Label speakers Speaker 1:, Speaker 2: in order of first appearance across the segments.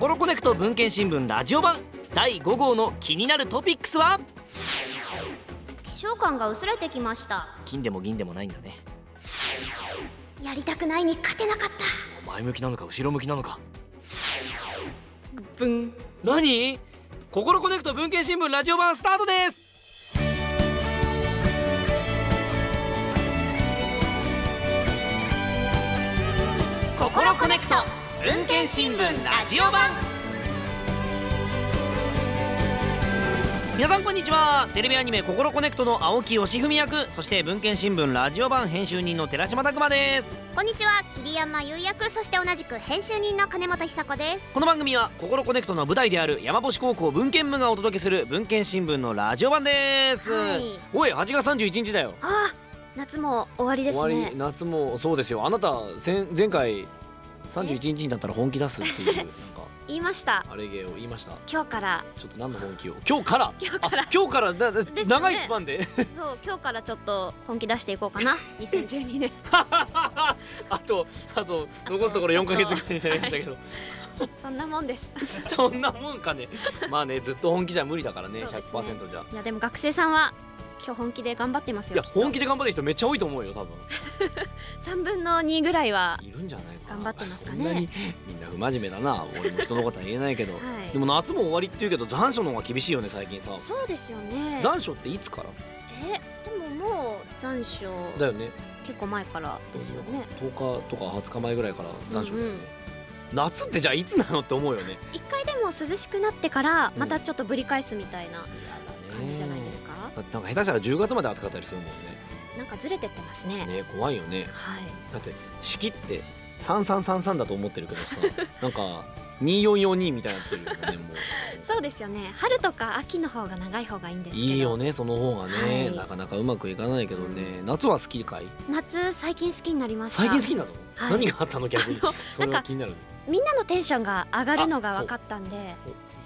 Speaker 1: コロコネクト文献新聞ラジオ版第5号の気になるトピックスは
Speaker 2: 気象感が薄れてきました。
Speaker 1: 金でも銀でもないんだね。
Speaker 2: やりたくないに勝てなかっ
Speaker 1: 前向きなのか後ろ向きなのか。
Speaker 2: たブン。
Speaker 1: 何？ココネクト文献新聞ラジオ版スタートです。ココロコネクト文献新聞ラジオ版。皆さんこんにちは。テレビアニメ「ココロコネクト」の青木義文役。そして文献新聞ラジオ版編集人の寺島拓磨です。
Speaker 2: こんにちは。桐山優役。そして同じく編集人の金本久子です。
Speaker 1: この番組はココロコネクトの舞台である山星高校文献部がお届けする文献新聞のラジオ版です、
Speaker 2: はい。
Speaker 1: おい8月31日だよ。
Speaker 2: あ夏も終わりです
Speaker 1: 終わ
Speaker 2: ね
Speaker 1: り夏もそうですよ。あなた前前回31日になったら本気出すっていうなんか
Speaker 2: 言いました。
Speaker 1: あれ芸を言いました？
Speaker 2: 今日から。
Speaker 1: ちょっと何の本気を？今日から？
Speaker 2: 今日から。
Speaker 1: あ今日から？だ
Speaker 2: ね。
Speaker 1: 長いスパンで。
Speaker 2: そう今日からちょっと本気出していこうかな。2012年。
Speaker 1: あとあと残すところ4ヶ月ぐらいになりましたけど、
Speaker 2: そんなもんです。
Speaker 1: そんなもんかね。まあねずっと本気じゃ無理だからね
Speaker 2: ね。
Speaker 1: 100%じゃ。
Speaker 2: いやでも学生さんは今日本気で頑張ってます
Speaker 1: いや
Speaker 2: よきっと。
Speaker 1: 本気で頑張ってる人めっちゃ多いと思うよ多分。
Speaker 2: 3分の2ぐらいはい
Speaker 1: るんじゃないかな。
Speaker 2: 頑張ってますかね。
Speaker 1: そんなにみんな不真面目だな俺も人のことは言えないけど、
Speaker 2: はい。
Speaker 1: でも夏も終わりって言うけど残暑の方が厳しいよね最近さ。
Speaker 2: そうですよね。
Speaker 1: 残暑っていつから？
Speaker 2: えでももう残暑
Speaker 1: だよね。
Speaker 2: 結構前からですよね。
Speaker 1: 10日とか20日前ぐらいから残暑。だよね、
Speaker 2: うんうん。
Speaker 1: 夏ってじゃあいつなのって思うよね。
Speaker 2: 一回でも涼しくなってからまたちょっとぶり返すみたいな。
Speaker 1: 感
Speaker 2: 感じじゃないですか、
Speaker 1: だってなんか下手したら10月まで暑かったりするもん
Speaker 2: なんかずれてってますね。
Speaker 1: ねね怖いよね。
Speaker 2: はい。
Speaker 1: だって四季って3333だと思ってるけどさ なんか2442みたいになってるよねもう。
Speaker 2: そうですよね。春とか秋の方が長い方がいいんです
Speaker 1: いいよねその方がね、
Speaker 2: はい。
Speaker 1: なかなかうまくいかないけどね、夏は好きかい？
Speaker 2: 夏最近好きになりました。
Speaker 1: 最近好きなの、
Speaker 2: はい。
Speaker 1: 何があったの逆に？それは気になる。
Speaker 2: みんなのテンションが上がるのが分かったんで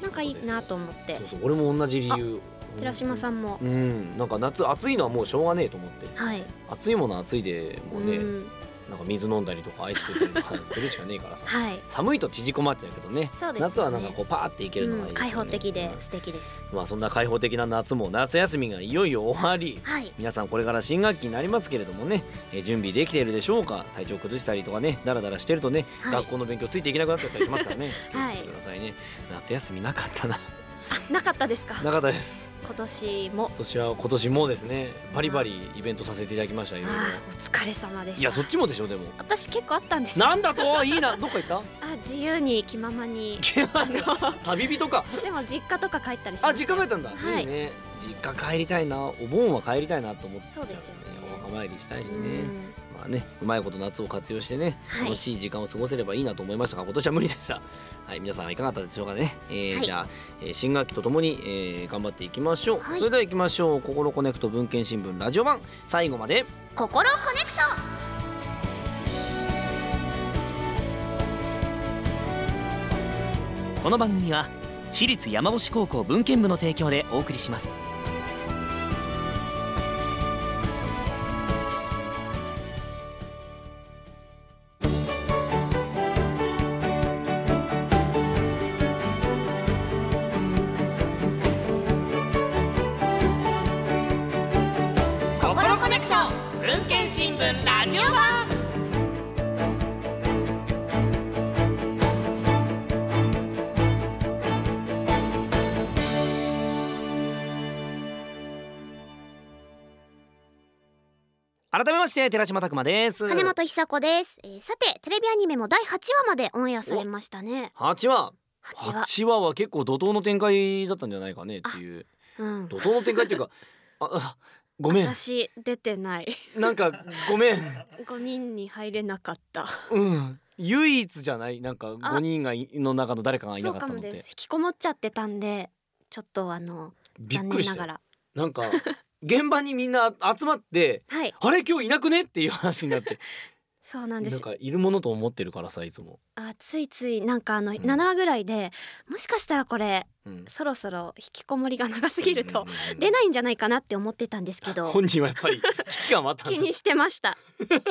Speaker 1: お
Speaker 2: なんかいいなと思って。
Speaker 1: そうそう俺も同じ理由
Speaker 2: 寺島さんも。
Speaker 1: うん。なんか夏暑いのはもうしょうがねえと思って。
Speaker 2: はい。
Speaker 1: 暑いものは暑いでもうね、
Speaker 2: うん。
Speaker 1: なんか水飲んだりとかアイス食ったりとかするしかねえからさ。
Speaker 2: はい。
Speaker 1: 寒いと縮こまっちゃうけどね。
Speaker 2: そうですよね。
Speaker 1: 夏はなんかこうパーっていけるのがいいね、
Speaker 2: うん。開放的で
Speaker 1: うん
Speaker 2: 素敵です。
Speaker 1: まあそんな開放的な夏も夏休みがいよいよ終わり。
Speaker 2: はい。
Speaker 1: 皆さんこれから新学期になりますけれどもね、えー準備できているでしょうか？体調崩したりとかね。ダラダラしてるとね、
Speaker 2: はい。
Speaker 1: 学校の勉強ついていけなくなっちゃったりしますからね。気を
Speaker 2: はい
Speaker 1: つけてくださいね、夏休みなかったな。
Speaker 2: あなかったですか？
Speaker 1: なかったです。
Speaker 2: 今年も？
Speaker 1: 今年は今年もですね。バリバリイベントさせていただきましたいろいろ。
Speaker 2: あーお疲れ様でした。
Speaker 1: いやそっちもでしょでも。
Speaker 2: 私結構あったんです。
Speaker 1: なんだと？いいなどっか行った？
Speaker 2: あ自由に気ままに。
Speaker 1: 旅人か。
Speaker 2: でも実家とか帰ったりし
Speaker 1: あ実家帰ったんだ、
Speaker 2: はい。
Speaker 1: いいね。実家帰りたいな。お盆は帰りたいなと思って
Speaker 2: そうですよね。
Speaker 1: お墓参りしたいしね。
Speaker 2: うん
Speaker 1: まあねうまいこと夏を活用してね
Speaker 2: はい。
Speaker 1: 楽しい時間を過ごせればいいなと思いましたが今年は無理でした。はい皆さんはいかがだったでしょうかね、えー
Speaker 2: はい。
Speaker 1: じゃあ、えー新学期とともに、えー頑張っていきましょう、
Speaker 2: はい。
Speaker 1: それでは行きましょう。ココロコネクト文研新聞ラジオ版。最後まで。
Speaker 2: 心コネクト。
Speaker 1: この番組は私立山星高校文献部の提供でお送りしますして寺島拓磨です。
Speaker 2: 金本久子です、えーさてテレビアニメも第8話までオンエアされましたね。
Speaker 1: 8話。
Speaker 2: 8話。
Speaker 1: 8話は結構怒涛の展開だったんじゃないかねっていう。
Speaker 2: うん。
Speaker 1: 怒涛の展開っていうかああごめん。
Speaker 2: 私出てない。
Speaker 1: なんかごめん。
Speaker 2: 5人に入れなかった。
Speaker 1: うん。唯一じゃない。なんか
Speaker 2: あ。
Speaker 1: 5人がいの中の誰かがいなかったの
Speaker 2: で。す。引きこもっちゃってたんでちょっとあの残
Speaker 1: びっくりし
Speaker 2: ながら。
Speaker 1: なんか 現場にみんな集まって
Speaker 2: はい。
Speaker 1: あれ？今日いなくね？っていう話になって。
Speaker 2: そうなんです。
Speaker 1: なんかいるものと思ってるからさいつも、
Speaker 2: あついついなんかあの
Speaker 1: ん。
Speaker 2: 7話ぐらいで、もしかしたらこれ
Speaker 1: うん、
Speaker 2: そろそろ引きこもりが長すぎると
Speaker 1: うんうんうんうん
Speaker 2: 出ないんじゃないかなって思ってたんですけど
Speaker 1: 本人はやっぱり危機感は
Speaker 2: 気にしてました。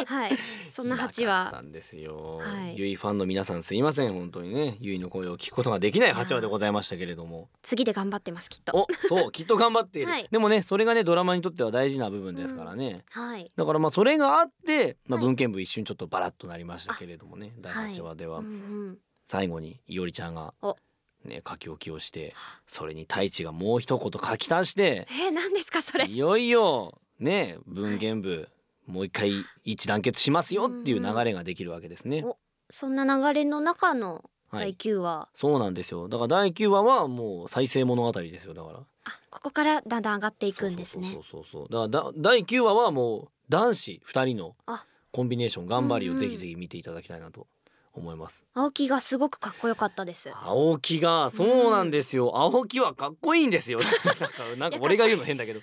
Speaker 2: はい。そんな8
Speaker 1: いなんですよ、
Speaker 2: はい。
Speaker 1: ゆいファンの皆さんすいません本当にねゆいの声を聞くことができない8話でございましたけれども。
Speaker 2: 次で頑張ってますきっと。
Speaker 1: おそうきっと頑張っている、
Speaker 2: はい。
Speaker 1: でもねそれがねドラマにとっては大事な部分ですからね、
Speaker 2: はい。
Speaker 1: だからまあそれがあって、まあ、
Speaker 2: はい。
Speaker 1: 文献部一瞬ちょっとバラッとなりましたけれどもね、第8話では
Speaker 2: うんうん。
Speaker 1: 最後にいおりちゃんが
Speaker 2: お。
Speaker 1: ね書き置きをしてそれに太一がもう一言書き足して
Speaker 2: えー、何ですかそれ。
Speaker 1: いよいよね文献部、もう一回一致団結しますよっていう流れができるわけですね。
Speaker 2: おそんな流れの中の第
Speaker 1: はい、
Speaker 2: 9話、
Speaker 1: そうなんですよ。だから第9話はもう再生物語ですよだから。
Speaker 2: あここからだんだん上がっていくんですね。
Speaker 1: そうそうそうだからだ第9話はもう男子2人の
Speaker 2: あ。
Speaker 1: コンビネーション頑張り
Speaker 2: うんうん。
Speaker 1: をぜひぜひ見ていただきたいなと思います。
Speaker 2: 青木がすごくかっこよかったです。
Speaker 1: 青木がそうなんですよ、青木はかっこいいんですよ。なんかなんか俺が言うの変だけど。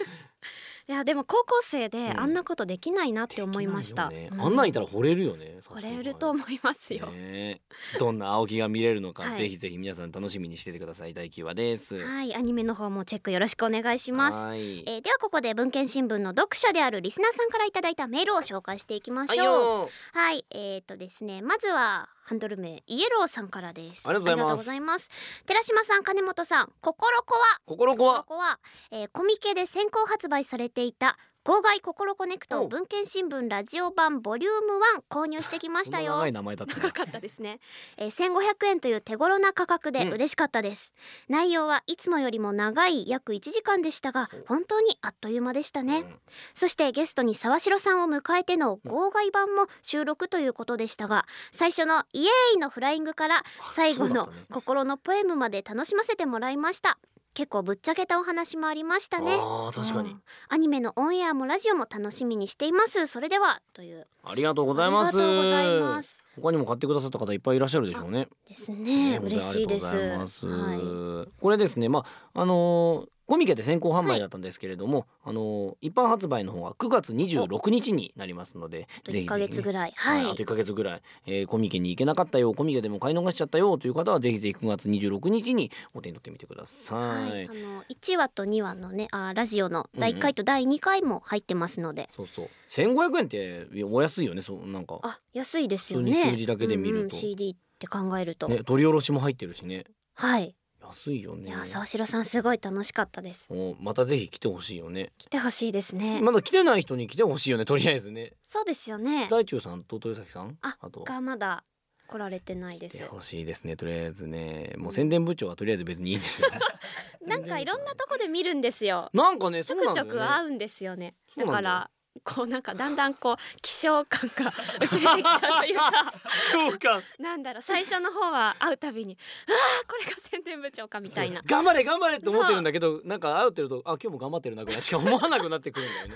Speaker 2: いやでも高校生で
Speaker 1: うん。
Speaker 2: あんなことできないなって思いました、
Speaker 1: できないよね。
Speaker 2: うん。
Speaker 1: あんなんいたら惚れるよね
Speaker 2: 惚れると思いますよ、
Speaker 1: ねどんな青木が見れるのか、
Speaker 2: はい。
Speaker 1: ぜひぜひ皆さん楽しみにしててください第9話です。
Speaker 2: はいアニメの方もチェックよろしくお願いします。
Speaker 1: はい。
Speaker 2: えーではここで文献新聞の読者であるリスナーさんからいただいたメールを紹介していきま
Speaker 1: はい
Speaker 2: しょう。
Speaker 1: よ
Speaker 2: はい、えーとですね、まずはハンドル名イエローさんからです。
Speaker 1: ありがとうございます
Speaker 2: 寺島さん、金本さん、心子は。
Speaker 1: 心子は
Speaker 2: ここは、えーコミケで先行発売されていた号外心コネクト
Speaker 1: お
Speaker 2: 文献新聞ラジオ版ボリューム1購入してきましたよ。
Speaker 1: 長い名前だったね
Speaker 2: 長かったですね、えー、1500円という手頃な価格で
Speaker 1: うん。
Speaker 2: 嬉しかったです、内容はいつもよりも長い約1時間でしたが本当にあっという間でしたね、
Speaker 1: うん。
Speaker 2: そしてゲストに沢城さんを迎えての号外版も収録ということでしたが最初のイエーイのフライングから最後の心のポエムまで楽しませてもらいました結構ぶっちゃけたお話もありましたね。
Speaker 1: あー確かに。
Speaker 2: うんアニメのオンエアもラジオも楽しみにしています。それではという。
Speaker 1: ありがとうご
Speaker 2: ご
Speaker 1: ざいます。
Speaker 2: ありがとうございます。
Speaker 1: 他にも買ってくださった方いっぱいいらっしゃるでしょうね。
Speaker 2: ですね。
Speaker 1: 本当に
Speaker 2: 嬉しいです。
Speaker 1: ありがとうござい。これですね。まああのーコミケで先行販売だったんですけれども、あのー一般発売の方が9月26日になりますので
Speaker 2: 1
Speaker 1: ぜひぜひね
Speaker 2: ヶ月ぐらい。
Speaker 1: はい、
Speaker 2: はい。
Speaker 1: あと1ヶ月ぐらい、えーコミケに行けなかったよコミケでも買い逃しちゃったよという方はぜひぜひ9月26日にお手に取ってみてください、
Speaker 2: はい、あの1話と2話のねあラジオの第1回と第2回も入ってますので、
Speaker 1: そうそう。1500円ってお安いよねそうなんか。
Speaker 2: あ安いですよね。
Speaker 1: に数字だけで見ると。
Speaker 2: うんうん CD って考えると、
Speaker 1: ね取り下ろしも入ってるしね。
Speaker 2: はい
Speaker 1: 安いよね。
Speaker 2: いや沢城さんすごい楽しかったです。
Speaker 1: もうまたぜひ来てほしいよね。
Speaker 2: 来てほしいですね、
Speaker 1: まだ来てない人に来てほしいよねとりあえずね。
Speaker 2: そうですよね。
Speaker 1: 大中さんと豊崎さん？
Speaker 2: あ
Speaker 1: と
Speaker 2: がまだ来られてないです。
Speaker 1: 来てほしいですねとりあえずね。もう宣伝部長はとりあえず別にいいんですよ
Speaker 2: なんかいろんでこで見るんですよ。
Speaker 1: なんかね
Speaker 2: ちょくちょく会うんですよね。
Speaker 1: だ
Speaker 2: からこうなんかだんだんこう希少感が薄れてきちゃうというか。
Speaker 1: 召喚
Speaker 2: なんだろう最初の方は会うたびにああこれが宣伝部長かみたいな。
Speaker 1: 頑張れ頑張れって思ってるんだけどなんか会うてるとあ今日も頑張ってるなぐらいしか思わなくなってくるんだよね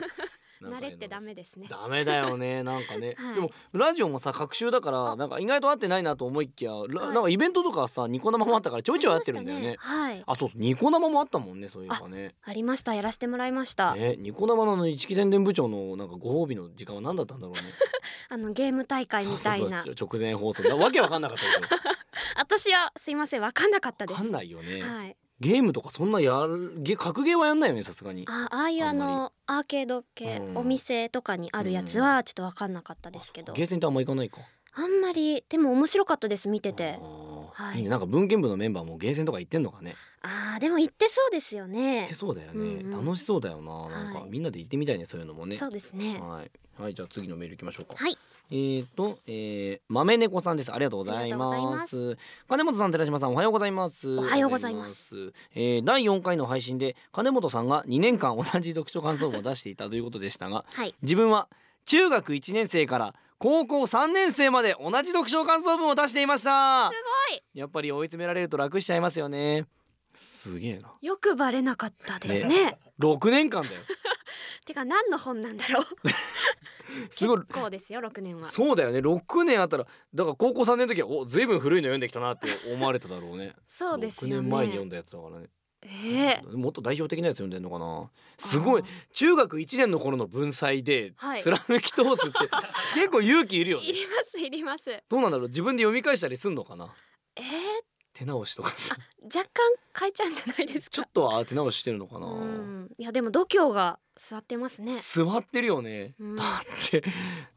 Speaker 2: 慣れってダメですね。
Speaker 1: ダメだよね。なんかね、
Speaker 2: はい。
Speaker 1: でもラジオもさ隔週だから
Speaker 2: あ
Speaker 1: なんか意外と会ってないなと思いきや、ら
Speaker 2: はい。
Speaker 1: なんかイベントとかさニコ生もあったからちょいちょい会ってるんだよね。
Speaker 2: ありましたはい。
Speaker 1: あそうニコ生もあったもんねそういうかね。
Speaker 2: ありました。やらせてもらいました、
Speaker 1: ねニコ生の一木宣伝部長のなんかご褒美の時間は何だったんだろうね。
Speaker 2: あのゲーム大会みたいな。
Speaker 1: そうそうそう。直前放送。なわけわかんなかった
Speaker 2: 私はすいませんわかんなかったです。
Speaker 1: わかんないよね、
Speaker 2: はい
Speaker 1: ゲームとかそんなやるゲ格ゲーはやんないよねさすがに。
Speaker 2: あああいうあのアーケード系、
Speaker 1: うん。
Speaker 2: お店とかにあるやつはちょっとわかんなかったですけど、
Speaker 1: ゲーセンってあんま行かないか。
Speaker 2: あんまりでも面白かったです見てて。
Speaker 1: あー。
Speaker 2: はい。
Speaker 1: いいね。なんか文献部のメンバーもゲーセンとか行ってんのかね。
Speaker 2: あーでも行ってそうですよ
Speaker 1: 行
Speaker 2: ね
Speaker 1: ってそうだよね、
Speaker 2: うんうん。
Speaker 1: 楽しそうだよななんか、
Speaker 2: はい。
Speaker 1: みんなで行ってみたいねそういうのもね。
Speaker 2: そうですね。
Speaker 1: はい。はいじゃあ次のメール行きましょうか。
Speaker 2: はい
Speaker 1: えーと、えー、豆猫さんです。ありがとうござい
Speaker 2: ありがとうござい
Speaker 1: ま
Speaker 2: ます。
Speaker 1: 金本さん寺島さんおはようございます。
Speaker 2: おはようございます。
Speaker 1: えー、第4回の配信で金本さんが2年間同じ読書感想文を出していたということでしたが
Speaker 2: はい。
Speaker 1: 自分は中学1年生から高校3年生まで同じ読書感想文を出していました。
Speaker 2: すごい。
Speaker 1: やっぱり追い詰められると楽しちゃいますよね。すげえな。
Speaker 2: よくバレなかったですね。
Speaker 1: 6年間だよ
Speaker 2: てか何の本なんだろう？
Speaker 1: すごい。
Speaker 2: 結構ですよ6年は。
Speaker 1: そうだよね。6年あったらだから高校3年の時はおずいぶん古いの読んできたなって思われただろうね。
Speaker 2: そうですよ
Speaker 1: 6年前に読ん
Speaker 2: ね
Speaker 1: だやつだからね。
Speaker 2: えー、
Speaker 1: もっと代表的なやつ読んでんのかな。すごい。中学1年の頃の文才で
Speaker 2: はい。
Speaker 1: 貫き通すって 結構勇気いるよね。
Speaker 2: いりますいります。
Speaker 1: どうなんだろう？自分で読み返したりすんのかな？
Speaker 2: えー、
Speaker 1: 手直しとかさ。
Speaker 2: 若干変えちゃうんじゃないですか？
Speaker 1: ちょっとは手直ししてるのかな。
Speaker 2: うん。いやでも度胸が座ってますね。
Speaker 1: 座ってるよね、
Speaker 2: うん。
Speaker 1: だって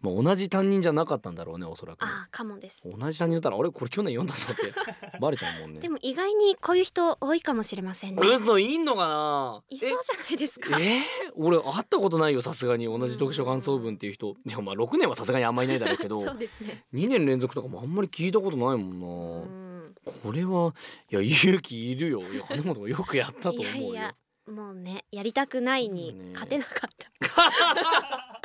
Speaker 1: もう同じ担任じゃなかったんだろうねおそらく。ね
Speaker 2: あーかもです。
Speaker 1: 同じ担任だったら俺これ去年読んだぞって。バレちゃうもんね。
Speaker 2: でも意外にこういう人多いかもしれませんね。
Speaker 1: 嘘いんのかな。い
Speaker 2: そうじゃないですか？
Speaker 1: ええー俺会ったことないよさすがに。同じ読書感想文っていう人。いやまあ6年はさすがにあんまりいないだろうけど。
Speaker 2: そうですね。
Speaker 1: 2年連続とかもあんまり聞いたことないもんな、
Speaker 2: うん
Speaker 1: これはいや勇気いるよ。いや金本もよくやったと思うよ。
Speaker 2: いやいやもうね やりたくないに勝てなかった。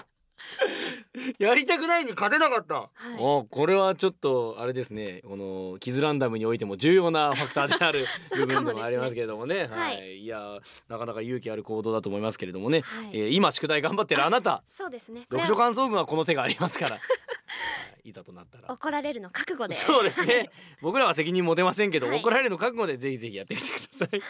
Speaker 1: やりたくないに勝てなかった、
Speaker 2: い。
Speaker 1: おこれはちょっとあれですね。このキズランダムにおいても重要なファクターである 部分でもありますけれどもね。
Speaker 2: は
Speaker 1: はい。い、いやなかなか勇気ある行動だと思いますけれどもね、
Speaker 2: はい。
Speaker 1: えー今宿題頑張ってるあなた。
Speaker 2: そうですね。
Speaker 1: 読書
Speaker 2: は
Speaker 1: 感想文はこの手がありますから。は いいざとなったら。
Speaker 2: 怒られるの覚悟で。
Speaker 1: そうですね。僕らは責任持てませんけど、
Speaker 2: はい。
Speaker 1: 怒られるの覚悟でぜひぜひやってみてください。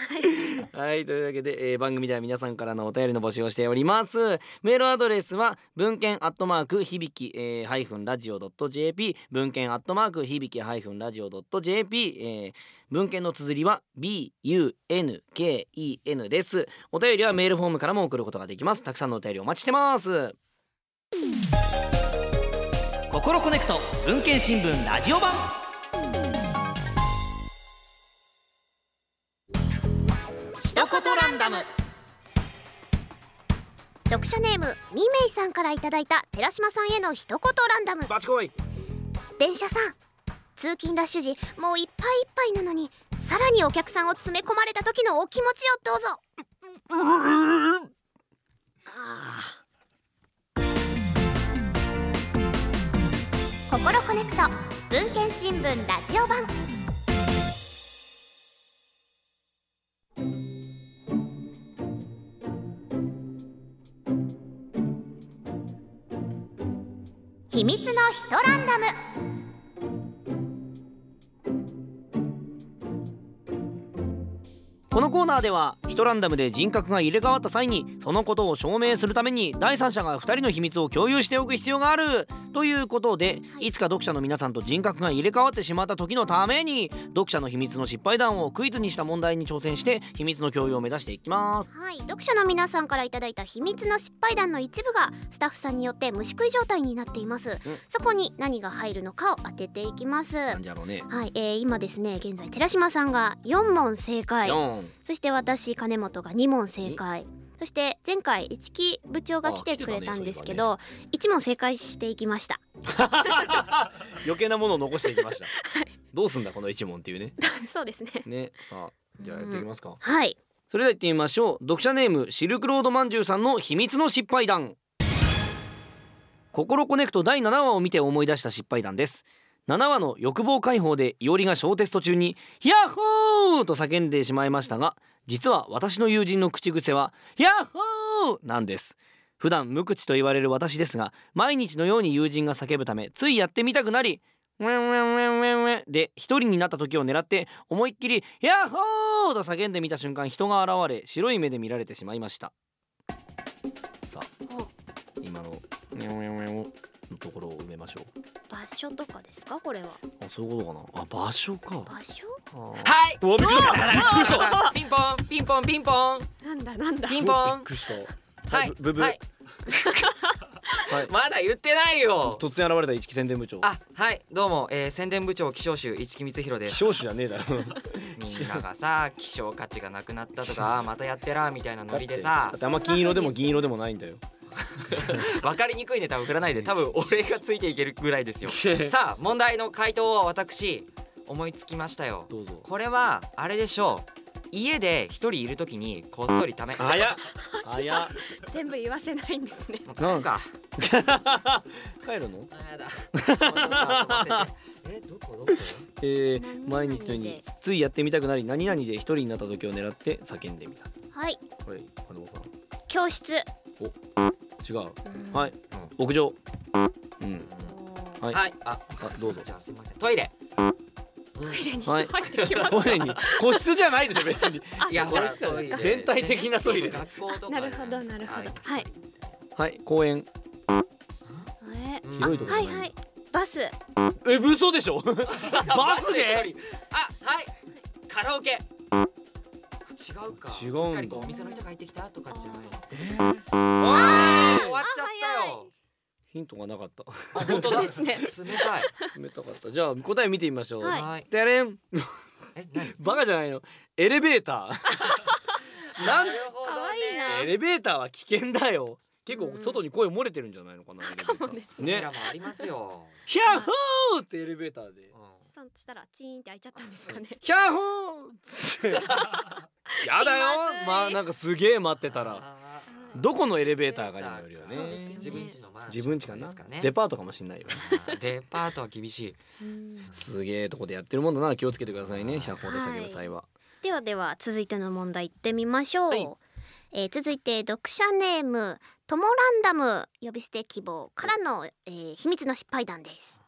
Speaker 1: はい、というわけで、えー番組では皆さんからのお便りの募集をしております。メールアドレスは文献アットマーク響き、えー、ハイフンラジオドット JP 文献アットマーク響きハイフンラジオドット JP、えー、文献の綴りは BUNKEN です。お便りはメールフォームからも送ることができます。たくさんのお便りお待ちしてます心コネクト文献新聞ラジオ版。
Speaker 3: 一言ランダム。
Speaker 2: 読者ネームみめいさんからいただいた寺島さんへの一言ランダム。
Speaker 1: バチコイ。
Speaker 2: 電車さん通勤ラッシュ時もういっぱいいっぱいなのにさらにお客さんを詰め込まれた時のお気持ちをどうぞ心コネクト文献新聞ラジオ版。秘密のヒトランダム。
Speaker 1: このコーナーではヒトランダムで人格が入れ替わった際にそのことを証明するために第三者が2人の秘密を共有しておく必要があるということで
Speaker 2: はい。
Speaker 1: いつか読者の皆さんと人格が入れ替わってしまった時のために読者の秘密の失敗談をクイズにした問題に挑戦して秘密の共有を目指していきます。
Speaker 2: はい。読者の皆さんからいただいた秘密の失敗談の一部がスタッフさんによって虫食い状態になっています、そこに何が入るのかを当てていきます。
Speaker 1: なんじゃろうね。
Speaker 2: はい、えー、今ですね現在寺島さんが4問正解。
Speaker 1: 4
Speaker 2: そして私金本が2問正解。そして前回一木部長が来てくれたんですけど、1問正解していきました。
Speaker 1: 余計なものを残していきました。どうすんだこの一問っていうね。
Speaker 2: そうですね。
Speaker 1: ねさあじゃあやっていきますか。
Speaker 2: はい。
Speaker 1: それでは行ってみましょう。読者ネームシルクロードまんじゅうさんの秘密の失敗談。心コネクト第7話を見て思い出した失敗談です7話の欲望解放でいおりが小テスト中に「ヤッホー!」と叫んでしまいましたが実は私の友人の口癖は「ヤッホー!」なんです普段無口と言われる私ですが毎日のように友人が叫ぶためついやってみたくなりウェンウェンウェンウェンウェンで一人になった時を狙って思いっきり「ヤッホー!」と叫んでみた瞬間人が現れ白い目で見られてしまいましたさあ今の「ウェンウェンウェン」のところを埋めましょう。
Speaker 2: 場所とかですか？これは。
Speaker 1: あそういうことかな。あ場所か。
Speaker 2: 場所？
Speaker 4: はい。
Speaker 1: うわびっくりした。
Speaker 4: ピンポンピンポンピンポン。
Speaker 2: なんだなんだ。
Speaker 4: ピンポン。
Speaker 1: びっく。りした。
Speaker 4: はい。
Speaker 1: ブブブ
Speaker 4: はい。
Speaker 1: はい。
Speaker 4: まだ言ってないよ。
Speaker 1: 突然現れた一木宣伝部長。
Speaker 4: あ、はい。どうも、えー、宣伝部長気象州一木光弘です。
Speaker 1: 気象士じゃねえだろ。
Speaker 4: みんながさ、希少価値がなくなったとか、またやってらみたいなノリで
Speaker 1: だ
Speaker 4: さ
Speaker 1: っ、てあんま金色でも銀色でもないんだよ
Speaker 4: わかりにくいネタを振らないで、多分俺がついていけるぐらいですよ。さあ、問題の回答は私思いつきましたよ。
Speaker 1: どうぞ
Speaker 4: これはあれでしょう。家で一人いるときにこっそりため。
Speaker 1: 早っ早っ
Speaker 2: 全部言わせないんですね
Speaker 4: もう帰るか。
Speaker 1: 帰るの？
Speaker 4: あやだ。え、どこどこ？
Speaker 1: えー、毎日のようについやってみたくなり何々で一人になった時を狙って叫んでみた
Speaker 2: はい
Speaker 1: これ金子さん
Speaker 2: 教室
Speaker 1: 違う。
Speaker 2: うん。
Speaker 1: はい。屋上。はい。
Speaker 4: はい。あ、
Speaker 1: あどうぞ。
Speaker 4: じゃあすみません。トイレ。
Speaker 1: ん。
Speaker 2: トイレに人
Speaker 1: はい。
Speaker 2: 入ってきます。
Speaker 1: トイレに。個室じゃないでしょ 別に。
Speaker 2: あ
Speaker 4: いやほら
Speaker 1: 全体的なトイレ。
Speaker 4: 学校とかね。
Speaker 2: なるほどなるほど。
Speaker 4: はい。
Speaker 2: はい。
Speaker 1: はい公園。広いところ。
Speaker 2: はいはい。バス。
Speaker 1: え嘘でしょ。バスで？
Speaker 4: あはい。カラオケ違うか。
Speaker 1: 違うんだ。
Speaker 4: うっかりこうお店の人が入ってきたとかじゃない。
Speaker 1: あ
Speaker 4: 終わっちゃったよ。
Speaker 1: ヒントがなかった。
Speaker 4: あ本当だ。
Speaker 2: ですね
Speaker 4: 冷たい。
Speaker 1: 冷たかった。じゃあ答え見てみましょう、
Speaker 2: はい。
Speaker 4: はい
Speaker 1: てれん。
Speaker 4: え何？
Speaker 1: バカじゃないの。エレベーター。なん。
Speaker 4: るほ
Speaker 2: かわいいな。
Speaker 1: エレベーターは危険だよ結構外に声漏れてるんじゃないのかな、
Speaker 2: かもです
Speaker 4: カ
Speaker 1: ね。
Speaker 4: メラもありますよ。
Speaker 1: ヒャッホーってエレベーターで。
Speaker 4: うん。
Speaker 2: そしたらチーンって開いちゃったんですかね。
Speaker 1: ヒャッホーって。やだよ。
Speaker 2: 気ま
Speaker 1: あなんかすげえ待ってたら。
Speaker 4: あ
Speaker 1: どこのエレベーターかにもよるよね。
Speaker 4: 自分家の
Speaker 1: 自分家かな
Speaker 4: ですかね。
Speaker 1: デパートかもしんないよ。
Speaker 4: デパートは厳しい。
Speaker 2: うん。
Speaker 1: すげえとこでやってるもんだな。気をつけてくださいね。
Speaker 4: はい。
Speaker 1: 百歩で叫ぶ際は、
Speaker 2: ではでは続いての問題いってみましょう、
Speaker 1: はい
Speaker 2: えー続いて読者ネームトモランダム呼び捨て希望からの、えー秘密の失敗談です。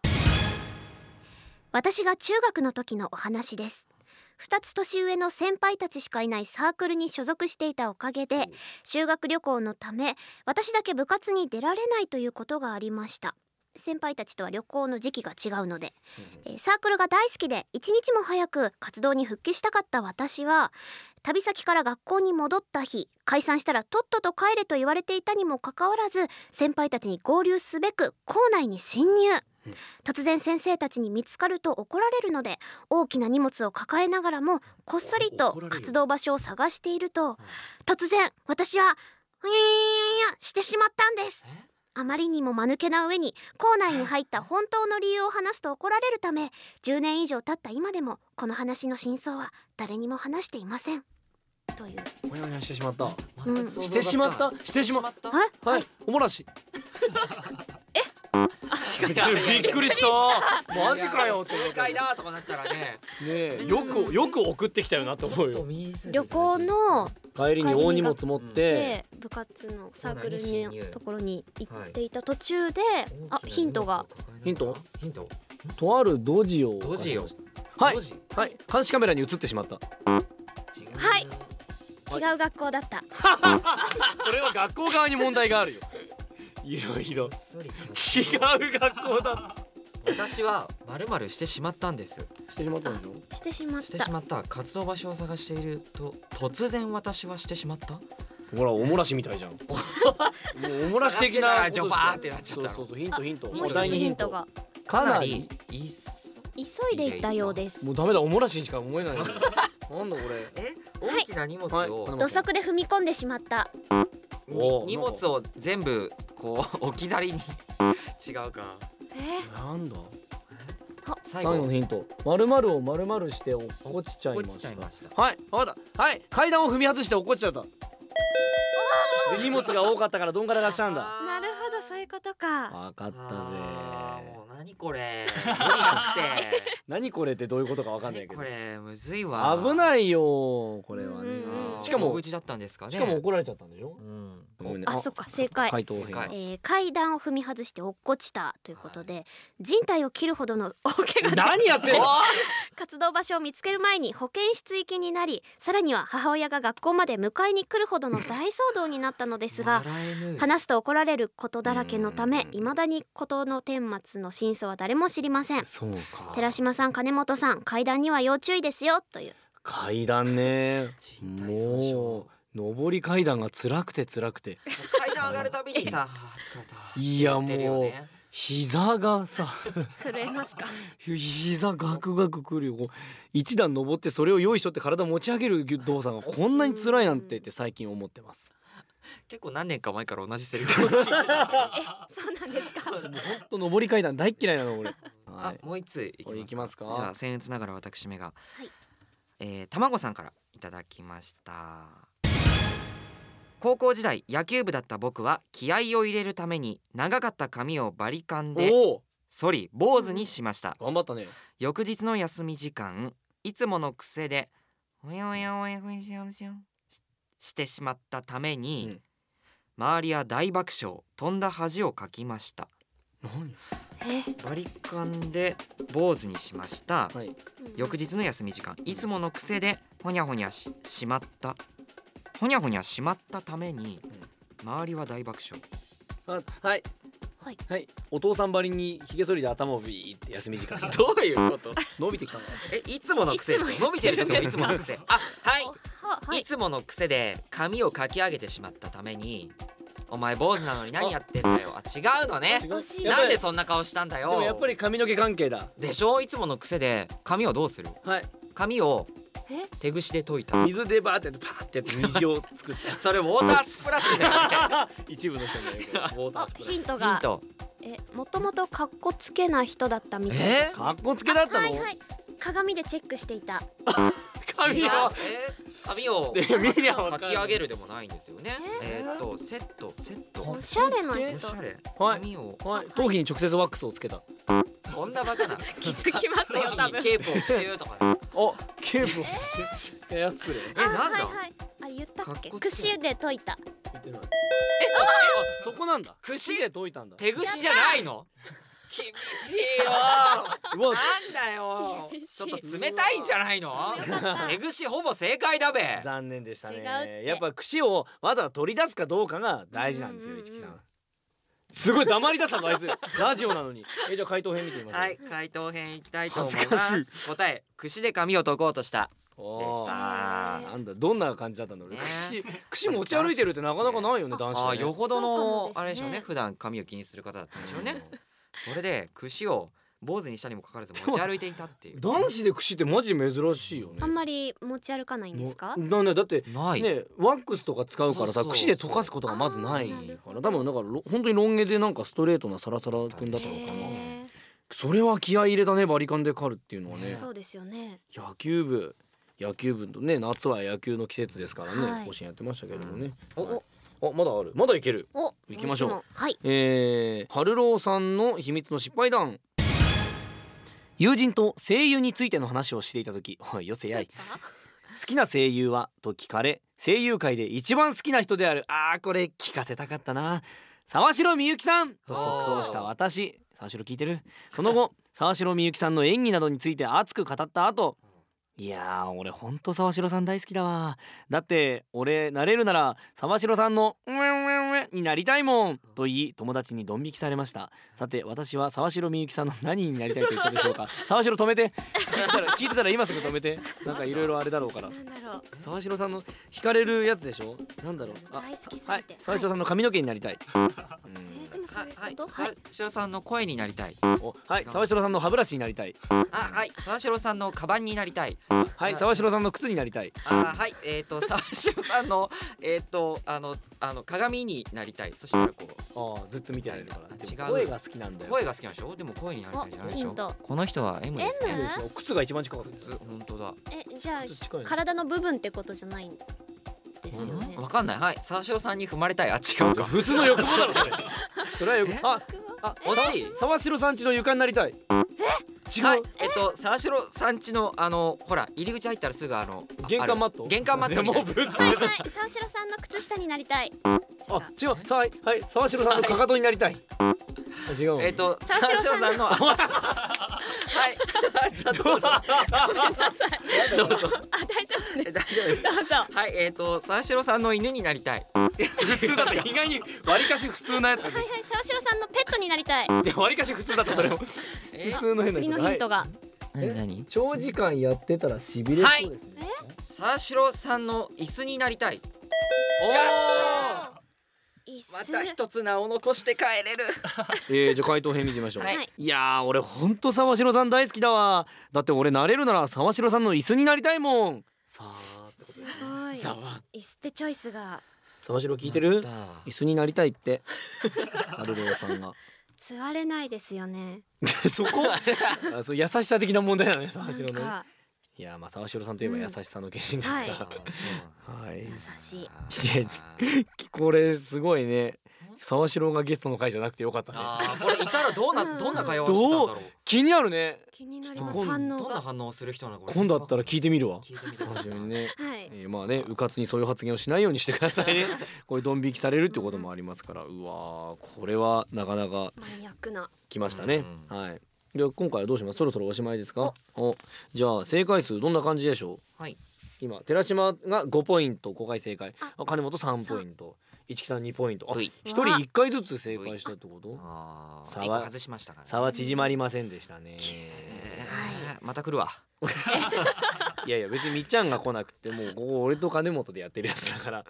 Speaker 2: 私が中学の時のお話です。2つ年上の先輩たちしかいないサークルに所属していたおかげで修学旅行のため私だけ部活に出られないということがありました先輩たちとは旅行の時期が違うのでえーサークルが大好きで一日も早く活動に復帰したかった私は旅先から学校に戻った日解散したらとっとと帰れと言われていたにもかかわらず先輩たちに合流すべく校内に侵入。
Speaker 1: うん。
Speaker 2: 突然先生たちに見つかると怒られるので大きな荷物を抱えながらもこっそりと活動場所を探していると突然私はふにゃしてしまったんです。
Speaker 4: え？
Speaker 2: あまりにも間抜けな上に校内に入った本当の理由を話すと怒られるため10年以上経った今でもこの話の真相は誰にも話していません。という。
Speaker 1: ほやほやしてしまった。
Speaker 2: うん。
Speaker 1: してしまった？してしまっ
Speaker 4: った？
Speaker 2: はい
Speaker 1: はい。おもらし。
Speaker 2: 違う
Speaker 1: びっくりした。マジかよ。
Speaker 4: 正解だとかなったらね。
Speaker 1: ねえよくよく送ってきたよなと思うよ。
Speaker 2: 旅行の
Speaker 1: 帰りに大荷物持って。
Speaker 2: で部活のサークルのところに行っていた途中で、あヒントが。
Speaker 1: ヒント？
Speaker 4: ヒント？
Speaker 1: とあるドジを。
Speaker 4: ドジを
Speaker 1: はい。
Speaker 4: ドジ
Speaker 1: はい。監視カメラに映ってしまった。
Speaker 4: 違う
Speaker 2: はい。違う学校だった。
Speaker 1: これは学校側に問題があるよ。いろいろ。違う学校だ
Speaker 4: 私はまるまるしてしまったんです。
Speaker 1: してしまったんでしょ？
Speaker 2: してしまっ
Speaker 4: してしたまった。活動場所を探していると突然私はしてしまった？
Speaker 1: ほらおもらしみたいじゃん。もうおもらし的な
Speaker 4: 探してたらジョバーってなっちゃったの。
Speaker 1: そうそうそうヒントヒント。
Speaker 2: もう一つヒント。が。
Speaker 1: かなり
Speaker 4: いいっす。
Speaker 2: 急いでいったようです。
Speaker 1: もうダメだおもらしにしか思えないよ。なんだこれ。
Speaker 4: え？大きな荷物
Speaker 1: はい。
Speaker 4: を
Speaker 2: 土足で踏み込んでしまった。
Speaker 1: おー
Speaker 4: 荷物を全部こう置き去りに。違うか。
Speaker 2: え
Speaker 1: なんだ？
Speaker 4: 最
Speaker 1: 最後の
Speaker 4: 後
Speaker 1: ヒント。まるまるをまるまるして落っこちちゃいました。
Speaker 4: ちゃいました。
Speaker 1: はいわかった。はい階段を踏み外して落っこっちゃった。で荷物が多かったからどんから出したんだ。
Speaker 2: ー、なるほどそういうことか。
Speaker 1: わかったぜ
Speaker 4: 何これ。
Speaker 1: 何これって。どういうことかわかんない
Speaker 4: 何
Speaker 1: けど。
Speaker 4: これむずいわ。
Speaker 1: 危ないよこれはね。
Speaker 2: うん
Speaker 1: しかも
Speaker 4: 大口だったんですかね。
Speaker 1: しかも怒られちゃったんでしょ？
Speaker 2: あそっか正解。
Speaker 1: 回答
Speaker 2: えー階段を踏み外して落っこちたということで、人体を切るほどの大怪我で。
Speaker 1: 何やってんの？
Speaker 2: 活動場所を見つける前に保健室行きになりさらには母親が学校まで迎えに来るほどの大騒動になったのですが話すと怒られることだらけのため
Speaker 4: うん。
Speaker 2: 未だに事の顛末の真相は誰も知りません。
Speaker 1: そうか。
Speaker 2: 寺島さん金本さん階段には要注意ですよという。
Speaker 1: 階段ね。もう上り階段が辛くて辛くて。
Speaker 4: 階段上がるたびにさ疲れた。
Speaker 1: いやもう
Speaker 4: ね。
Speaker 1: 膝がさ
Speaker 2: 震えますか？
Speaker 1: 膝ガクガクくるよ。一段登ってそれを用意しとって体持ち上げる動作がこんなに辛いなんてって最近思ってます
Speaker 4: 結構何年か前から同じセリフ
Speaker 2: そうなんですか？
Speaker 1: もうほんと上り階段大っ嫌いなの俺。はい。
Speaker 4: あもう一つい
Speaker 1: きますか。
Speaker 4: じゃあ僭越ながら私めが、
Speaker 2: い。
Speaker 4: えー、たまごさんからいただきました。高校時代野球部だった僕は気合を入れるために長かった髪をバリカンで
Speaker 1: おお。
Speaker 4: 剃り坊主にしました。
Speaker 1: 頑張ったね。
Speaker 4: 翌日の休み時間いつもの癖でおやおやおやおやおやおやししてしまったために、
Speaker 1: うん。
Speaker 4: 周りは大爆笑飛んだ恥をかきました。バリカンで坊主にしました。
Speaker 1: はい。
Speaker 4: 翌日の休み時間いつもの癖でほにゃほにゃししまった。ほにゃほにゃしまったために周りは大爆笑。
Speaker 1: あはい。
Speaker 2: はい。
Speaker 1: はい。お父さんばりにひげ剃りで頭をビーって休み時間。
Speaker 4: どういうこと？
Speaker 1: 伸びてきたの？
Speaker 4: えいつもの癖です。よ伸びてるですよいつもの癖。あはい
Speaker 2: ははい。
Speaker 4: いつもの癖で髪をかき上げてしまったためにお前坊主なのに何やってんだよ。あ違うのね。なんでそんな顔したんだよ。
Speaker 1: でもやっぱり髪の毛関係だ。
Speaker 4: でしょ？いつもの癖で髪をどうする？
Speaker 1: はい。
Speaker 4: 髪を
Speaker 2: え？
Speaker 4: 手ぐしで溶いた。
Speaker 1: 水でバーってやってパーってやって虹を作っ
Speaker 4: それウォータースプラッシュだよね。
Speaker 1: た 一部の人にウォータ
Speaker 2: あ
Speaker 1: ースプラッシ
Speaker 4: ヒ
Speaker 2: ヒントが。
Speaker 4: ント
Speaker 2: えもともとかっこつけな人だったみたい
Speaker 4: え
Speaker 2: です。
Speaker 1: ュかっこつけだったの、
Speaker 2: はいはい。鏡でチェックしていた。
Speaker 1: 髪を
Speaker 4: 髪を
Speaker 1: で見りゃわかる。
Speaker 4: かき上げるでもないんですよね。
Speaker 2: え
Speaker 4: えーっとセットセット？
Speaker 2: おしゃれな人
Speaker 4: おしゃれ。
Speaker 1: はい。
Speaker 4: 髪を。
Speaker 1: はい。頭皮に直接ワックスをつけた。
Speaker 4: そんなバカな。
Speaker 2: 気づきますよ
Speaker 4: 頭
Speaker 2: 多分。
Speaker 4: ケープをプシューとか。ね
Speaker 1: おケープをしてヘアスプレー
Speaker 4: えなんだ？
Speaker 2: あはいはい。あ言ったっけ？
Speaker 4: かっこつけ
Speaker 2: 串で解いた。
Speaker 1: 言ってない。あそこなんだ。
Speaker 4: 串？
Speaker 1: で解いたんだ。
Speaker 4: 手ぐしじゃないの？厳しいよ。なんだよ。ちょっと冷たいんじゃないの？手ぐしほぼ正解だべ。
Speaker 1: 残念でしたね。
Speaker 2: て。
Speaker 1: やっぱ串をわざわざ取り出すかどうかが大事なんですよ
Speaker 2: うんうんうん。
Speaker 1: 市木さん。すごい黙り出したぞあいつ。ラジオなのに。えじゃあ回答編見てみましょう。
Speaker 4: はい回答編いきたいと思い
Speaker 1: 恥ずかし
Speaker 4: ます答え串で髪を解こうとした。
Speaker 1: お
Speaker 4: でし
Speaker 1: ー
Speaker 4: た。
Speaker 1: なんだどんな感じだったんだろう。ね。
Speaker 4: ね
Speaker 1: 串串持ち歩いてるってなかなかないよね男子ね。
Speaker 4: ーよほどのあれでしょうね。普段髪を気にする方だったんでしょうねそれで串を坊主にしたにもかかわらず持ち歩いていたっていう。
Speaker 1: 男子で串ってマジで珍しいよね。
Speaker 2: あんまり持ち歩かないんですか？
Speaker 1: だねだって
Speaker 4: ない、
Speaker 1: ねワックスとか使うからさ
Speaker 4: そうそう
Speaker 1: 串で溶かすことがまずない
Speaker 2: あーなるほど。
Speaker 1: から多分だからろ本当にロン毛でなんかストレートなサラサラくんだったのかな。
Speaker 2: へ
Speaker 1: それは気合い入れたねバリカンで狩るっていうのはね。
Speaker 2: ーそうですよね。
Speaker 1: 野球部。野球部とね夏は野球の季節ですからね、
Speaker 2: はい。
Speaker 1: 甲子園やってましたけれどもね、
Speaker 4: お
Speaker 1: はいあまだある。まだいける。
Speaker 2: お
Speaker 1: 行きましょう。
Speaker 2: はい。
Speaker 1: えー、春郎さんの秘密の失敗談。友人と声優についての話をしていた時。おいよせやい。好きな声優はと聞かれ声優界で一番好きな人である。あーこれ聞かせたかったな。沢城みゆきさん。と即答した私。沢城聞いてる？その後 沢城みゆきさんの演技などについて熱く語った後いやー俺ほんと沢城さん大好きだわ。だって俺なれるなら沢城さんの「うんうんうん」になりたいもんと言い友達にドン引きされました。さて私は沢城みゆきさんの何になりたいと言ったでしょうか？沢城止めて。聞いてたら聞いてたら今すぐ止めて。なんかいろいろあれだろうから。
Speaker 2: なんだろう
Speaker 1: 沢城さんの惹かれるやつでしょ？なんだろう。あ
Speaker 2: 大好きすぎて。
Speaker 1: はい。沢城さんの髪の毛になりたい、うん。
Speaker 2: えーでもそういう
Speaker 4: はい。
Speaker 2: こと
Speaker 4: 沢城さんの声になりたい。
Speaker 1: おはい。沢城さんの歯ブラシになりたい。
Speaker 4: あはい。沢城さんのカバンになりたい。
Speaker 1: はい。沢城さんの靴になりたい。
Speaker 4: あはい。えっ、ー、と沢城さんのえっ、とあのあの鏡になりたい。そしたらこ
Speaker 1: ああずっと見てられるから
Speaker 4: 違う。
Speaker 1: 声が好きなんだよ。
Speaker 4: う声が好きなんでしょ？でも声になりたいじゃないでしょ？この人は M ですね。
Speaker 2: M？
Speaker 1: 靴が一番近かった。
Speaker 4: 靴本当だ。
Speaker 2: えじゃあ体の部分ってことじゃないんですよね？
Speaker 4: わかんない。はい。沢城さんに踏まれたい。あ違うか。
Speaker 1: 普通の欲望だろそれ。それは欲
Speaker 4: え
Speaker 1: ああ
Speaker 4: 惜しい。
Speaker 1: 沢城さんちの床になりたい
Speaker 4: はい。えっと沢城さんちのあのほら入り口入ったらすぐあのあ
Speaker 1: 玄関マット
Speaker 4: ある玄関マットみたいな。
Speaker 2: はいはい。沢城さんの靴下になりたい。
Speaker 1: あ違う。さはい。はい沢城さんのかかとになりたい。あ違う。
Speaker 4: えっと
Speaker 2: 沢城さんの
Speaker 4: はい。じゃあどうぞ。どうぞ。
Speaker 2: あ大丈夫
Speaker 4: え
Speaker 2: です。
Speaker 4: 大丈夫です。
Speaker 2: どうぞ。
Speaker 4: はいえっと沢城さんの犬になりたい。
Speaker 1: 普通だって 意外にわりかし普通なやつ。
Speaker 2: はいはい沢城さんのペットになりたい。
Speaker 1: てわりかし普通だったそれも。
Speaker 4: え
Speaker 1: 普通の変な
Speaker 2: 次
Speaker 1: やつ
Speaker 2: のヒントが、
Speaker 4: 何何
Speaker 1: 長時間やってたらしびれそうですね、
Speaker 4: 沢城さんの椅子になりたい。
Speaker 2: 椅子
Speaker 4: また一つ名を残して帰れる。
Speaker 1: えー、じゃあ回答編見てみましょう、
Speaker 4: はい。
Speaker 2: はい
Speaker 1: いやー俺ほんと沢城さん大好きだわ。だって俺なれるなら沢城さんの椅子になりたいもん。さあってことです
Speaker 2: すごい。
Speaker 1: さあ
Speaker 2: 椅子ってチョイスが。
Speaker 1: 沢城聞いてる？椅子になりたいって。アルローさんが。
Speaker 2: 座れないですよね。
Speaker 1: そこ？あそう優しさ的な問題だね沢城のいやまあ沢城さんといえば優しさの化身ですから、
Speaker 4: あそう
Speaker 1: はい。
Speaker 2: 優しい。
Speaker 1: これすごいね。沢城がゲストの回じゃなくてよかったね。
Speaker 4: これいたらどうなどんな会話をしてたんだろう。
Speaker 1: 気になるね。
Speaker 2: 気になります。反応
Speaker 4: どんな
Speaker 2: が
Speaker 4: 反応をする人なの？か
Speaker 1: 今度あったら聞いてみるわ。
Speaker 4: 聞いてみて
Speaker 1: ね。
Speaker 2: はい。
Speaker 1: えーまあねうかつにそういう発言をしないようにしてくださいね。これドン引きされるってこともありますから。うわーこれはなかなか
Speaker 2: マニアックな。
Speaker 1: 来ましたね。
Speaker 4: うん。
Speaker 1: はいで今回はどうします？そろそろおしまいですか？お。じゃあ正解数どんな感じでしょう？
Speaker 4: はい。
Speaker 1: 今寺島が5ポイント5回正解。
Speaker 2: あ。
Speaker 1: あ金本3ポイント。一木さん2ポイント。一人1回ずつ正解したってこと？差は
Speaker 4: あー。一個外しましたからね。
Speaker 1: 差は縮まりませんでしたね。
Speaker 4: えーまた来るわ。
Speaker 1: いやいや別にみっちゃんが来なくてもうここ俺と金本でやってるやつだから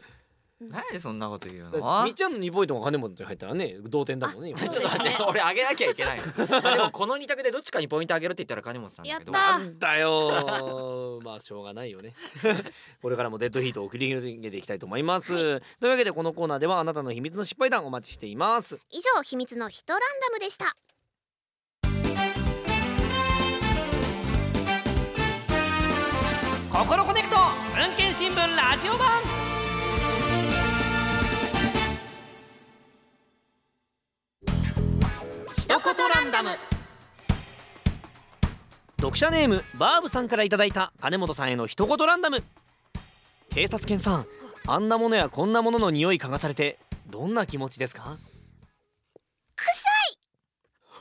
Speaker 4: なんでそんなこと言う
Speaker 1: だ
Speaker 4: の
Speaker 1: みっちゃんの2ポイントが金本に入ったらね同点だもんね今。
Speaker 2: あ
Speaker 4: ちょっと待って俺上げなきゃいけないの？まあでもこの二択でどっちかにポイント上げるって言ったら金本さんだ。けど
Speaker 2: やった
Speaker 1: なんだよまあしょうがないよね。これからもデッドヒートを繰り広げていきたいと思います、というわけでこのコーナーではあなたの秘密の失敗談お待ちしています。
Speaker 2: 以上秘密のヒトランダムでした。
Speaker 3: ココロコネクト文献新聞ラジオ版
Speaker 2: 一言ランダム。
Speaker 1: 読者ネームバーブさんからいただいた金本さんへの一言ランダム。警察犬さんあんなものやこんなものの匂い嗅がされてどんな気持ちですか？臭い。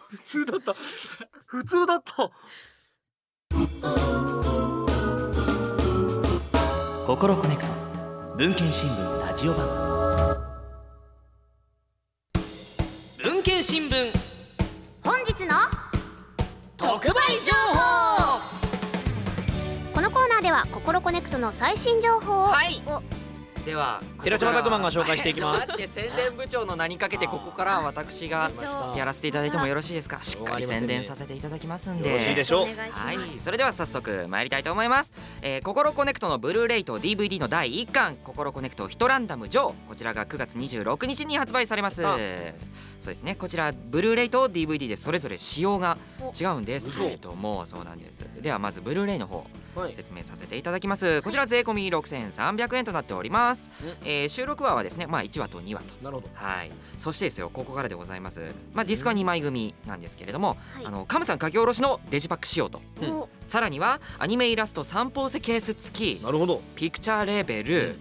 Speaker 1: 普通だった。普通だった。心コネクト。文献新聞ラジオ版。文献新聞
Speaker 2: の
Speaker 3: 特売情報。
Speaker 2: このコーナーではココロコネクトの最新情報を、
Speaker 4: はい。
Speaker 2: お
Speaker 4: では
Speaker 1: 寺島拓磨が紹介していきます。
Speaker 4: 待って宣伝部長の名にかけてここからは私がやらせていただいてもよろしいですか？しっかり宣伝させていただきますんで。
Speaker 1: よろしいでしょう。
Speaker 4: はい、それでは早速参りたいと思います。えー、心コネクトのブルーレイと DVD の第1巻、心コネクトヒトランダムジョー、こちらが9月26日に発売されます。
Speaker 1: あ
Speaker 4: そうですね、こちらブルーレイと DVD でそれぞれ仕様が違うんですけれども、そうなんです。ではまずブルーレイの方
Speaker 1: はい。
Speaker 4: 説明させていただきます。こちら税込み6300円となっております。えー、収録話はですね、まあ1話と2話と。
Speaker 1: なるほど。
Speaker 4: はい、そしてですよここからでございます、まあ、ディスクは2枚組なんですけれども、
Speaker 2: はい。
Speaker 4: あのカムさん書き下ろしのデジパック仕様と。
Speaker 1: うん。
Speaker 2: お。
Speaker 4: さらにはアニメイラスト三宝石ケース付き
Speaker 1: なるほど。
Speaker 4: ピクチャーレーベル、
Speaker 1: うん。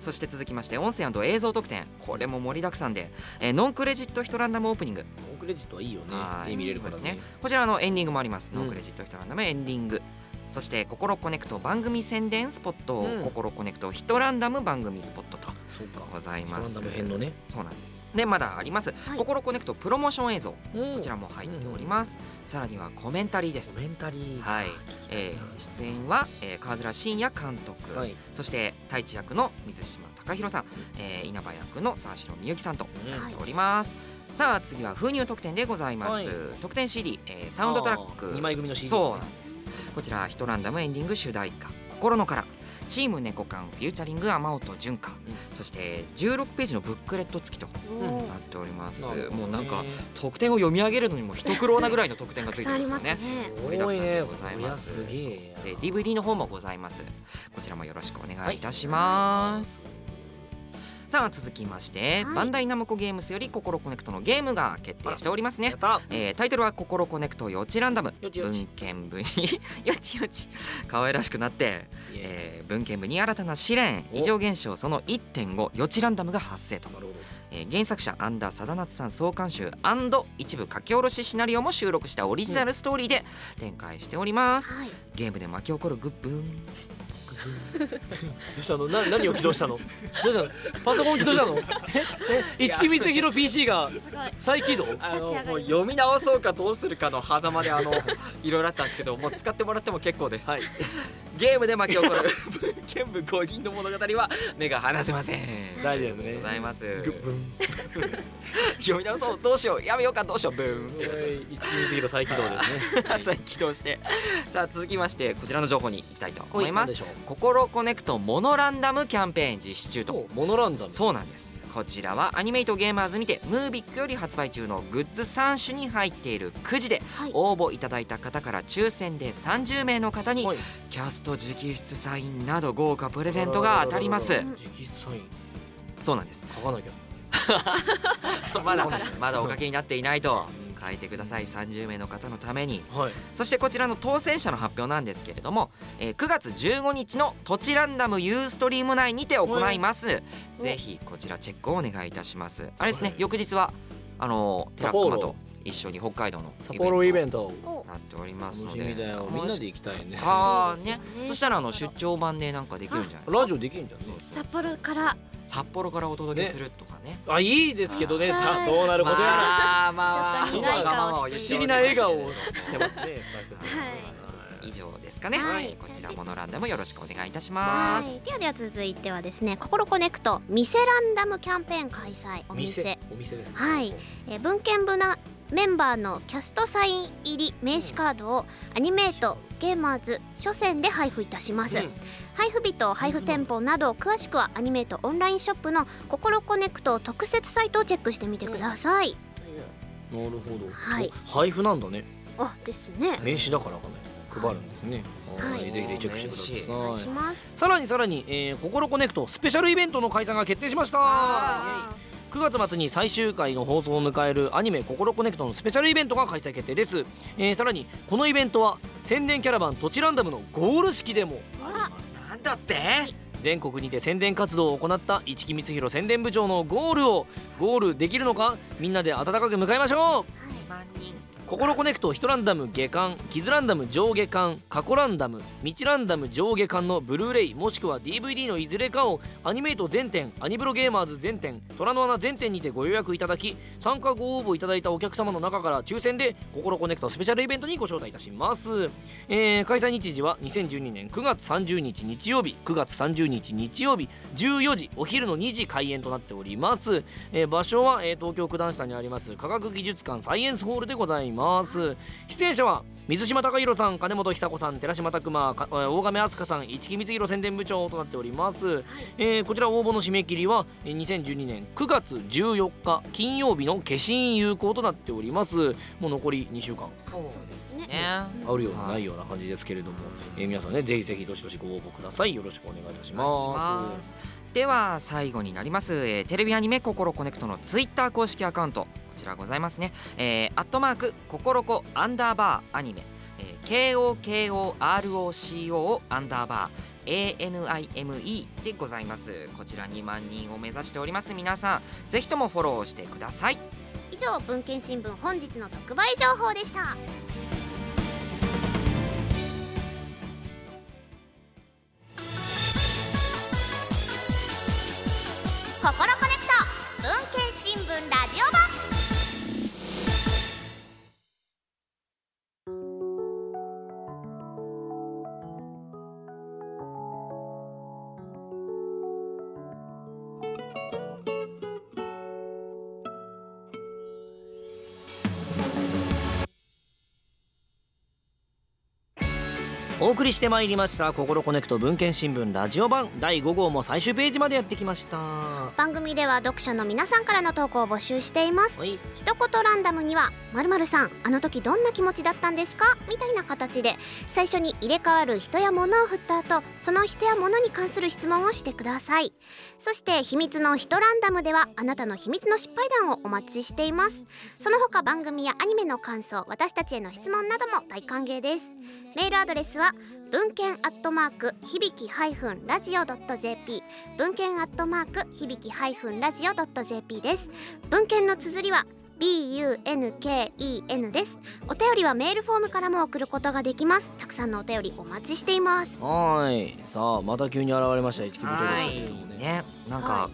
Speaker 4: そして続きまして音声映像特典。これも盛りだくさんで、えーノンクレジットヒトランダムオープニング。
Speaker 1: ノンクレジットはいいよね。
Speaker 4: はい。
Speaker 1: 絵見れるから
Speaker 4: そうですね。こちらのエンディングもあります、
Speaker 1: うん
Speaker 4: ノンクレジットヒトランダムエンディングそして「ココロコネクト番組宣伝スポット」
Speaker 1: うん。
Speaker 4: ココロコネクトヒトランダム番組スポット」とございます。
Speaker 1: ね。
Speaker 4: そうなんです。でまだあります、
Speaker 2: はい。
Speaker 4: ココロコネクトプロモーション映像。こ
Speaker 1: こ
Speaker 4: ちらも入っております、さらにはコメンタリーです。
Speaker 1: コメンタリー。
Speaker 4: はい、えー出演は、えー、川面信也監督、
Speaker 1: はい。
Speaker 4: そして太一役の水島貴弘さん、えー、稲葉役の沢城みゆきさんとなっております、さあ次は封入特典でございます、
Speaker 1: はい。
Speaker 4: 特典 CD、えー、サウンドトラック。
Speaker 1: 2枚組の CD
Speaker 4: そうなんですこちらヒトランダムエンディング主題歌。心のからチーム猫缶。フューチャリング天音純歌、そして16ページのブックレット付きと。なっております、
Speaker 1: なるほどね。
Speaker 4: もうなんか特典を読み上げるのにも一苦労なぐらいの特典がついて
Speaker 2: たくさんあり
Speaker 4: るんですよね。盛りだくさんでございます。で DVD の方もございます。こちらもよろしくお願いいたします、さあ続きまして、
Speaker 2: はい。
Speaker 4: バンダイナムコゲームスよりココロコネクトのゲームが決定しておりますね。えータイトルは「ココロコネクトヨチランダム」
Speaker 1: よちよち。
Speaker 4: 文研部に よちよち。可愛らしくなって、え。ー文研部に新たな試練
Speaker 1: お。
Speaker 4: 異常現象その1.5ヨチランダムが発生と。えー原作者アンダー貞夏さん創監修一部書き下ろしシナリオも収録したオリジナルストーリーで展開しております、
Speaker 2: はい。
Speaker 4: ゲームで巻き起こるグッブン。
Speaker 1: どうしたの？な何を起動したの？どうしたの？パソコン起動したの？え？一木光弘 PC が再起動？
Speaker 4: あ
Speaker 2: 立ち上がりました。
Speaker 4: 読み直そうかどうするかの狭間であのいろいろあったんですけどもう使ってもらっても結構です、
Speaker 1: はい
Speaker 4: ゲームで巻き起こる。文献部5人の物語は目が離せません。
Speaker 1: 大事ですね。
Speaker 4: ございます。読み直そう。どうしよう。やめようか。どうしよう。ブーン
Speaker 1: 一木光弘再起動ですね。
Speaker 4: 再起動して。さあ続きましてこちらの情報に行きたいと思います。心コネクトモノランダムキャンペーン実施中と。
Speaker 1: とモノランダム。
Speaker 4: そうなんですこちらはアニメイトゲーマーズにてムービックより発売中のグッズ3種に入っているくじで
Speaker 2: はい。
Speaker 4: 応募いただいた方から抽選で30名の方に
Speaker 1: はい。
Speaker 4: キャスト直筆サインなど豪華プレゼントが当たります。
Speaker 1: 直筆サイン。
Speaker 4: そうなんです。
Speaker 1: 書かなきゃ。
Speaker 4: まだまだおかけになっていないと書いてください。30名の方のために。
Speaker 1: はい。
Speaker 4: そしてこちらの当選者の発表なんですけれども、えー9月15日の土地ランダムユーストリーム内にて行います。
Speaker 2: お
Speaker 4: ぜひこちらチェックをお願いいたします。あれですね翌日はあのテラックマと一緒に北海道の
Speaker 1: 札幌イベ
Speaker 4: ン
Speaker 1: ント
Speaker 4: なっております
Speaker 1: 楽
Speaker 4: ので。
Speaker 1: しみだよ。みんなで行きたいね。
Speaker 4: ああね。そしたらあの出張版でなんかできるんじゃないですか？
Speaker 1: ラジオできるんじゃん。ね
Speaker 2: 札幌から
Speaker 4: 札幌からお届けするとかね。
Speaker 1: あいいですけどね。
Speaker 2: はい
Speaker 1: さあどうなることやら。
Speaker 4: まあまあ
Speaker 2: ちょっと苦い顔して。
Speaker 1: 不思議な笑顔をしてますね。
Speaker 2: はい。
Speaker 4: 以上ですかね、
Speaker 2: はい。
Speaker 4: こちらモノランダムよろしくお願いいたし
Speaker 2: は
Speaker 4: ます。
Speaker 2: い。ではでは続いてはですね心コネクト店ランダムキャンペーン開催お店。
Speaker 1: お店ですね。
Speaker 2: はい。えー文献部なメンバーのキャストサイン入り名刺カードをアニメートゲーマーズ書店で配布いたします、
Speaker 1: うん。
Speaker 2: 配布日と配布店舗など詳しくはアニメートオンラインショップの心コネクト特設サイトをチェックしてみてください、という
Speaker 1: なるほど。
Speaker 2: はい。
Speaker 1: お配布なんだね。
Speaker 2: あですね。
Speaker 1: 名刺だからかね配るんですね。
Speaker 2: はい。
Speaker 1: はいぜひぜひチェックしてください。
Speaker 2: します。
Speaker 1: さらにさらに、えー、心コネクトスペシャルイベントの開催が決定しました。
Speaker 2: あ
Speaker 1: 9月末に最終回の放送を迎えるアニメ「ココロコネクト」のスペシャルイベントが開催決定です、えー、さらにこのイベントは宣伝キャラバン土地ランダムのゴール式でも。
Speaker 4: なんだって？
Speaker 1: 全国にて宣伝活動を行った市来光弘宣伝部長のゴールをゴールできるのかみんなで温かく迎えましょう。
Speaker 4: 2万人
Speaker 1: ココロコネクトヒトランダム下巻キズランダム上下巻カコランダムミチランダム上下巻のブルーレイもしくは DVD のいずれかをアニメイト全店アニブロゲーマーズ全店虎の穴全店にてご予約いただき参加ご応募いただいたお客様の中から抽選でココロコネクトスペシャルイベントにご招待いたします、えー開催日時は2012年9月30日日曜日9月30日日曜日14時お昼の2時開演となっております、えー場所は、えー東京九段下にあります科学技術館サイエンスホールでございます。出演者は水島貴弘さん金本久子さん寺島拓磨大亀飛鳥さん市木光弘宣伝部長となっております、えーこちら応募の締め切りはえー2012年9月14日金曜日の消印有効となっております。もう残り2週間。
Speaker 4: そう。ですね。
Speaker 2: ね。
Speaker 1: あるような
Speaker 4: はい
Speaker 1: ないような感じですけれども、えー皆さんねぜひぜひどしどしご応募ください。よろしくお願いいたしま
Speaker 4: ますすでは最後になります、えーテレビアニメ心コネクトのツイッター公式アカウント。こちらございますね、えー、アットマーク心コアンダーバーアニメ、えー、KOKOROCO アンダーバー ANIME でございます。こちら2万人を目指しております。皆さんぜひともフォローしてください。
Speaker 2: 以上文献新聞本日の特売情報でした。献新聞ラジオ版
Speaker 1: 送りしてまいりました。心コネクト文献新聞ラジオ版。第5号も最終ページまでやってきました。は
Speaker 2: 番組では読者の皆さんからの投稿を募集しています。
Speaker 1: い。
Speaker 2: 一言ランダムには「まるさんあの時どんな気持ちだったんですか?」みたいな形で最初に入れ替わる人や物を振った後その人や物に関する質問をしてくださいそして秘密の人ランダムではあなたの秘密の失敗談をお待ちしています。その他番組やアニメの感想私たちへの質問なども大歓迎です。メールアドレスは文献アットマーク響きハイフンラジオドット JP 文献アットマーク響きハイフンラジオドット JP です。文献の綴りは BUNKEN です。お便りはメールフォームからも送ることができます。たくさんのお便りお待ちしています。
Speaker 1: はい。さあまた急に現れました。一木本
Speaker 4: は
Speaker 1: ですけれども
Speaker 4: い
Speaker 1: ね。
Speaker 4: ねなんか、
Speaker 2: はい。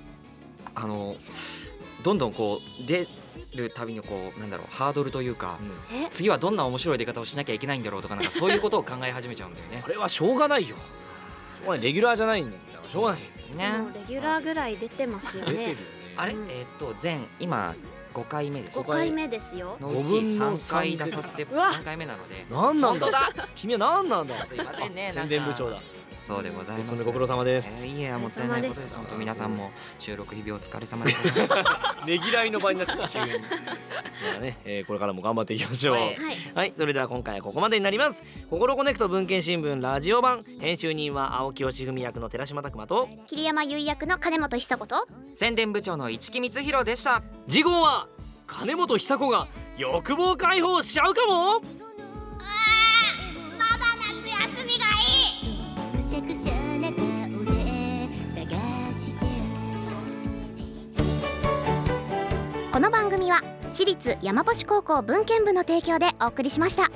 Speaker 4: あのどんどんこう出るたびにこうなんだろうハードルというか、
Speaker 1: うん。
Speaker 2: え？
Speaker 4: 次はどんな面白い出方をしなきゃいけないんだろうとかなんか そういうことを考え始めちゃうんだよね。
Speaker 1: こ。れはしょうがないよ。しょうがないレギュラーじゃないんだからしょうがない。
Speaker 4: ね。
Speaker 2: もうレギュラーぐらい出てますよね。
Speaker 1: 出てるよね。
Speaker 4: あれ、
Speaker 2: うん。
Speaker 4: えーっと全今5回目でしょ
Speaker 2: ？5回目ですよ。
Speaker 4: のうち
Speaker 1: 五分の
Speaker 4: 3回出させて
Speaker 2: うわ
Speaker 4: 3回目なので。
Speaker 1: なんなんだ
Speaker 4: 本当だ。
Speaker 1: 君は何なんだ
Speaker 4: すいませんね
Speaker 1: 宣伝部長だ
Speaker 4: そうでございます。
Speaker 1: ご苦労様です。
Speaker 4: えーいえもったいないことです。本当皆さんも収録日々お疲れ様です。
Speaker 1: ねぎらいの場になって急に。まあね、えーこれからも頑張っていきましょう。
Speaker 4: は
Speaker 1: い。それでは今回はここまでになります。心コネクト文献新聞ラジオ版。編集人は青木義文役の寺島拓磨と。
Speaker 2: 桐山優衣役の金本久子と。
Speaker 4: 宣伝部長の市木光弘でした。
Speaker 1: 次号は金本久子が欲望解放しちゃうかも
Speaker 2: この番組は私立山星高校文献部の提供でお送りしました。